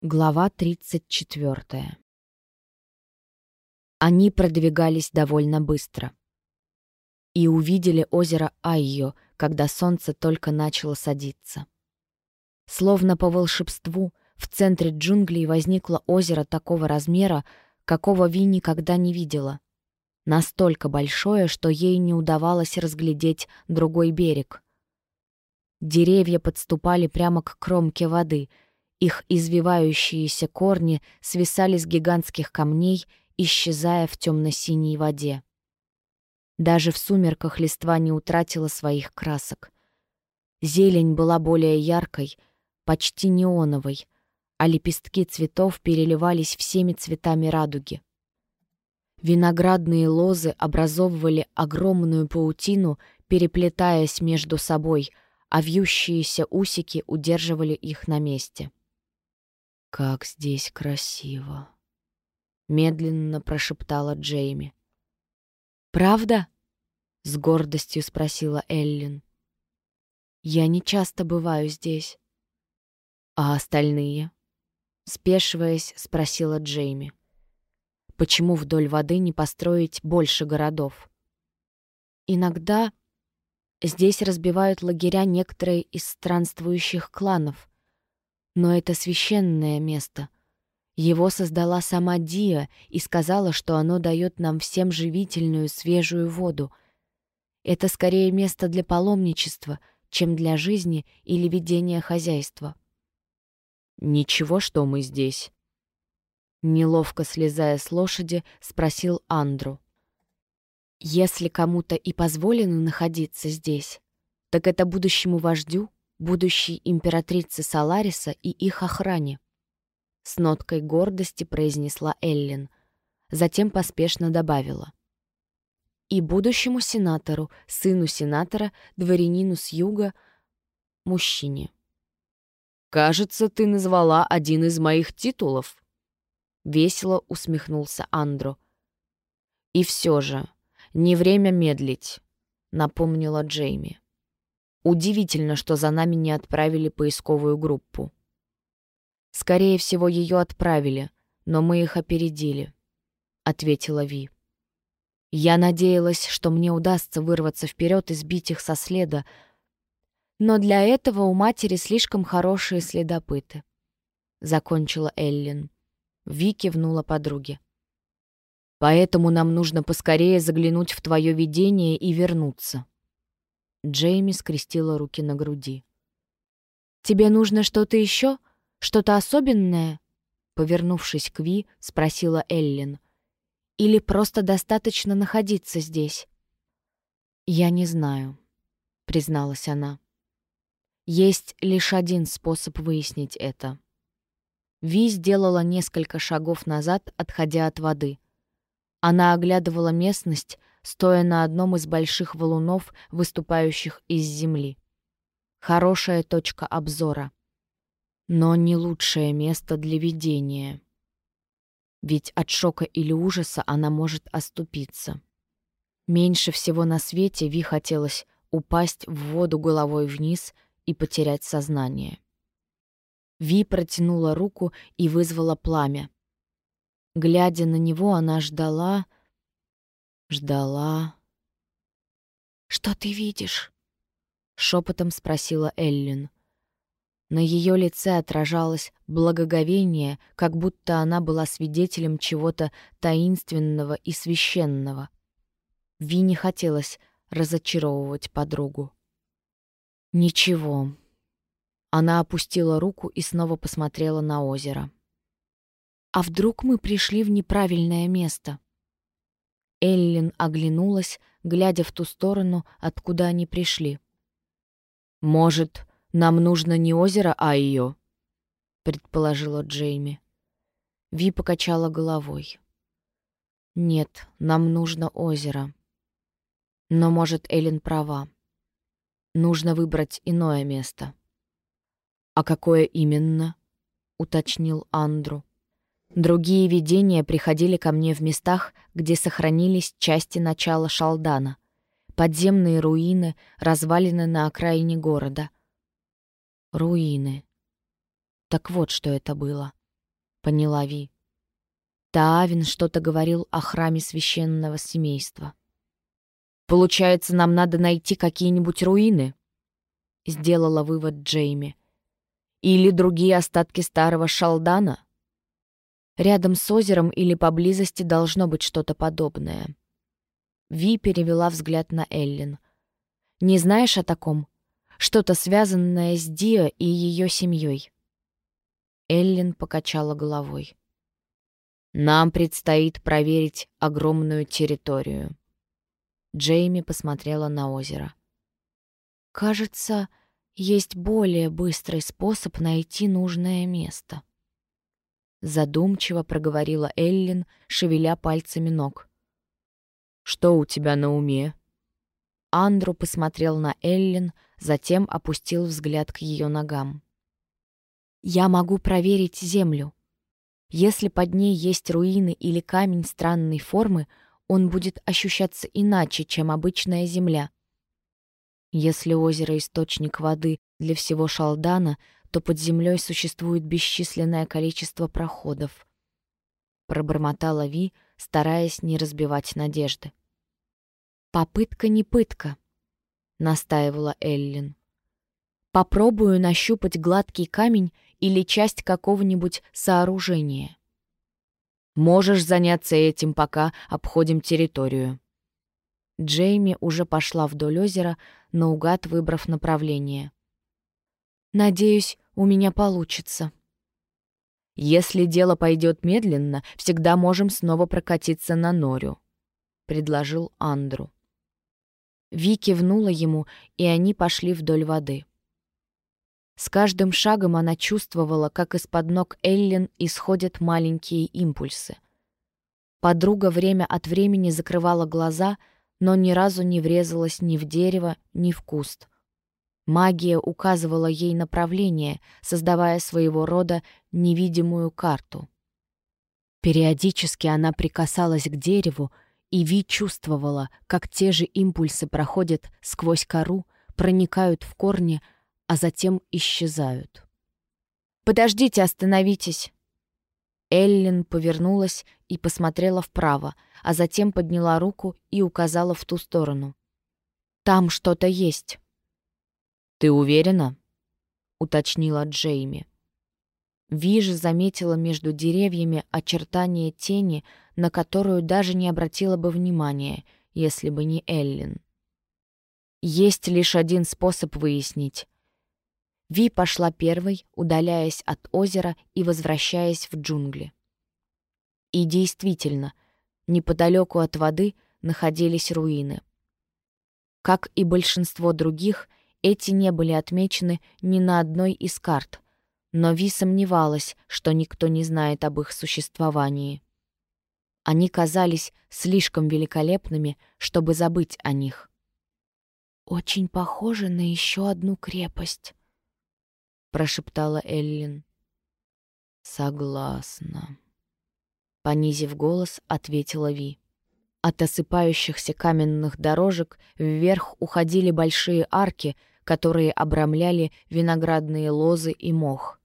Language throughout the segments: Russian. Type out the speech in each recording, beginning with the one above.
Глава 34. Они продвигались довольно быстро. И увидели озеро Айо, когда солнце только начало садиться. Словно по волшебству, в центре джунглей возникло озеро такого размера, какого Ви никогда не видела. Настолько большое, что ей не удавалось разглядеть другой берег. Деревья подступали прямо к кромке воды — их извивающиеся корни свисали с гигантских камней, исчезая в темно-синей воде. Даже в сумерках листва не утратила своих красок. Зелень была более яркой, почти неоновой, а лепестки цветов переливались всеми цветами радуги. Виноградные лозы образовывали огромную паутину, переплетаясь между собой, а вьющиеся усики удерживали их на месте. «Как здесь красиво!» — медленно прошептала Джейми. «Правда?» — с гордостью спросила Эллин. «Я не часто бываю здесь». «А остальные?» — спешиваясь, спросила Джейми. «Почему вдоль воды не построить больше городов?» «Иногда здесь разбивают лагеря некоторые из странствующих кланов», но это священное место. Его создала сама Диа и сказала, что оно дает нам всем живительную свежую воду. Это скорее место для паломничества, чем для жизни или ведения хозяйства. «Ничего, что мы здесь?» Неловко слезая с лошади, спросил Андру. «Если кому-то и позволено находиться здесь, так это будущему вождю будущей императрице Салариса и их охране. С ноткой гордости произнесла Эллин, затем поспешно добавила. И будущему сенатору, сыну сенатора, дворянину с юга, мужчине. «Кажется, ты назвала один из моих титулов», — весело усмехнулся Андро. «И все же, не время медлить», — напомнила Джейми. Удивительно, что за нами не отправили поисковую группу. «Скорее всего, ее отправили, но мы их опередили», — ответила Ви. «Я надеялась, что мне удастся вырваться вперед и сбить их со следа, но для этого у матери слишком хорошие следопыты», — закончила Эллин. Ви кивнула подруге. «Поэтому нам нужно поскорее заглянуть в твое видение и вернуться». Джейми скрестила руки на груди. «Тебе нужно что-то еще? Что-то особенное?» Повернувшись к Ви, спросила Эллин. «Или просто достаточно находиться здесь?» «Я не знаю», — призналась она. «Есть лишь один способ выяснить это». Ви сделала несколько шагов назад, отходя от воды. Она оглядывала местность, стоя на одном из больших валунов, выступающих из земли. Хорошая точка обзора. Но не лучшее место для видения. Ведь от шока или ужаса она может оступиться. Меньше всего на свете Ви хотелось упасть в воду головой вниз и потерять сознание. Ви протянула руку и вызвала пламя. Глядя на него, она ждала, ждала. «Что ты видишь?» — шепотом спросила Эллин. На ее лице отражалось благоговение, как будто она была свидетелем чего-то таинственного и священного. Ви не хотелось разочаровывать подругу. «Ничего». Она опустила руку и снова посмотрела на озеро. «А вдруг мы пришли в неправильное место?» Эллин оглянулась, глядя в ту сторону, откуда они пришли. «Может, нам нужно не озеро, а ее?» — предположила Джейми. Ви покачала головой. «Нет, нам нужно озеро. Но, может, Эллин права. Нужно выбрать иное место». «А какое именно?» — уточнил Андру. Другие видения приходили ко мне в местах, где сохранились части начала Шалдана. Подземные руины, развалины на окраине города. Руины. Так вот, что это было. — поняла Ви. Таавин что-то говорил о храме священного семейства. «Получается, нам надо найти какие-нибудь руины?» — сделала вывод Джейми. «Или другие остатки старого Шалдана?» Рядом с озером или поблизости должно быть что-то подобное. Ви перевела взгляд на Эллен. «Не знаешь о таком? Что-то связанное с Дио и ее семьей?» Эллен покачала головой. «Нам предстоит проверить огромную территорию». Джейми посмотрела на озеро. «Кажется, есть более быстрый способ найти нужное место». Задумчиво проговорила Эллин, шевеля пальцами ног. «Что у тебя на уме?» Андру посмотрел на Эллин, затем опустил взгляд к ее ногам. «Я могу проверить землю. Если под ней есть руины или камень странной формы, он будет ощущаться иначе, чем обычная земля. Если озеро — источник воды для всего Шалдана, то под землей существует бесчисленное количество проходов. Пробормотала Ви, стараясь не разбивать надежды. «Попытка не пытка», — настаивала Эллин. «Попробую нащупать гладкий камень или часть какого-нибудь сооружения». «Можешь заняться этим, пока обходим территорию». Джейми уже пошла вдоль озера, наугад выбрав направление. Надеюсь, у меня получится. Если дело пойдет медленно, всегда можем снова прокатиться на Норю, предложил Андру. Ви кивнула ему, и они пошли вдоль воды. С каждым шагом она чувствовала, как из-под ног Эллен исходят маленькие импульсы. Подруга время от времени закрывала глаза, но ни разу не врезалась ни в дерево, ни в куст — Магия указывала ей направление, создавая своего рода невидимую карту. Периодически она прикасалась к дереву, и Ви чувствовала, как те же импульсы проходят сквозь кору, проникают в корни, а затем исчезают. «Подождите, остановитесь!» Эллен повернулась и посмотрела вправо, а затем подняла руку и указала в ту сторону. «Там что-то есть!» «Ты уверена?» — уточнила Джейми. Вижа заметила между деревьями очертание тени, на которую даже не обратила бы внимания, если бы не Эллин. Есть лишь один способ выяснить. Ви пошла первой, удаляясь от озера и возвращаясь в джунгли. И действительно, неподалеку от воды находились руины. Как и большинство других, эти не были отмечены ни на одной из карт, но Ви сомневалась, что никто не знает об их существовании. Они казались слишком великолепными, чтобы забыть о них. «Очень похоже на еще одну крепость», — прошептала Эллин. «Согласна», — понизив голос, ответила Ви. От осыпающихся каменных дорожек вверх уходили большие арки, которые обрамляли виноградные лозы и мох.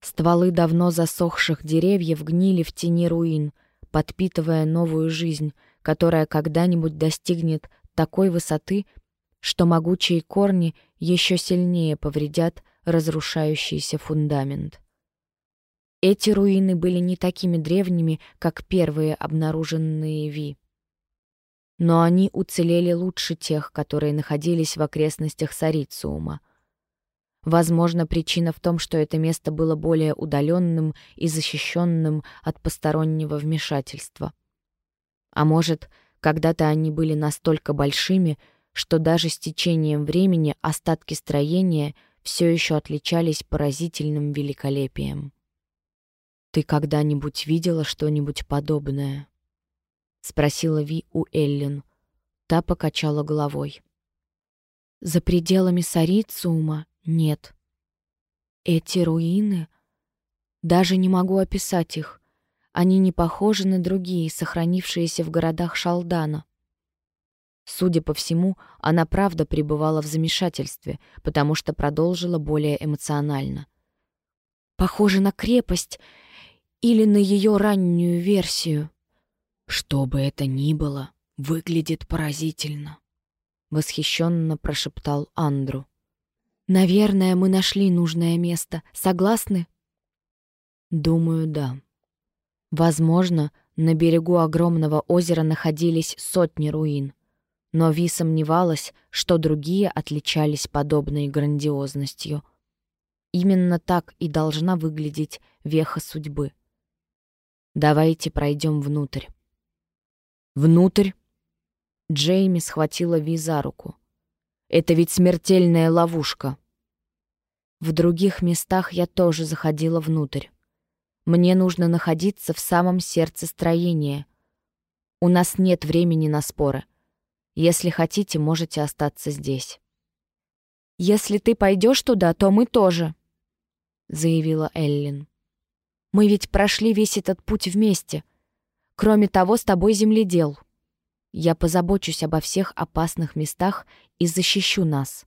Стволы давно засохших деревьев гнили в тени руин, подпитывая новую жизнь, которая когда-нибудь достигнет такой высоты, что могучие корни еще сильнее повредят разрушающийся фундамент. Эти руины были не такими древними, как первые обнаруженные Ви но они уцелели лучше тех, которые находились в окрестностях Сарициума. Возможно, причина в том, что это место было более удаленным и защищенным от постороннего вмешательства. А может, когда-то они были настолько большими, что даже с течением времени остатки строения все еще отличались поразительным великолепием. «Ты когда-нибудь видела что-нибудь подобное?» — спросила Ви у Эллен. Та покачала головой. «За пределами Сарициума нет. Эти руины... Даже не могу описать их. Они не похожи на другие, сохранившиеся в городах Шалдана. Судя по всему, она правда пребывала в замешательстве, потому что продолжила более эмоционально. «Похоже на крепость Или на ее раннюю версию. Что бы это ни было, выглядит поразительно. Восхищенно прошептал Андру. Наверное, мы нашли нужное место. Согласны? Думаю, да. Возможно, на берегу огромного озера находились сотни руин, но Ви сомневалась, что другие отличались подобной грандиозностью. Именно так и должна выглядеть веха судьбы. Давайте пройдем внутрь. Внутрь? Джейми схватила Ви за руку. Это ведь смертельная ловушка. В других местах я тоже заходила внутрь. Мне нужно находиться в самом сердце строения. У нас нет времени на споры. Если хотите, можете остаться здесь. «Если ты пойдешь туда, то мы тоже», — заявила Эллин. «Мы ведь прошли весь этот путь вместе. Кроме того, с тобой земледел. Я позабочусь обо всех опасных местах и защищу нас».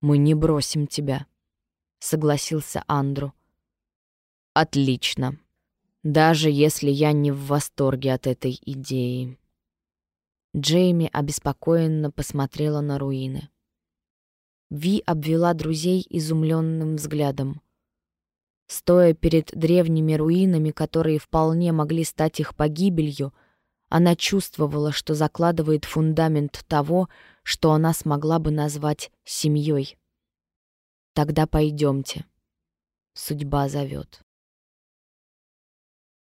«Мы не бросим тебя», — согласился Андру. Отлично. Даже если я не в восторге от этой идеи. Джейми обеспокоенно посмотрела на руины. Ви обвела друзей изумленным взглядом. Стоя перед древними руинами, которые вполне могли стать их погибелью, она чувствовала, что закладывает фундамент того, что она смогла бы назвать семьей. «Тогда пойдемте. Судьба зовет».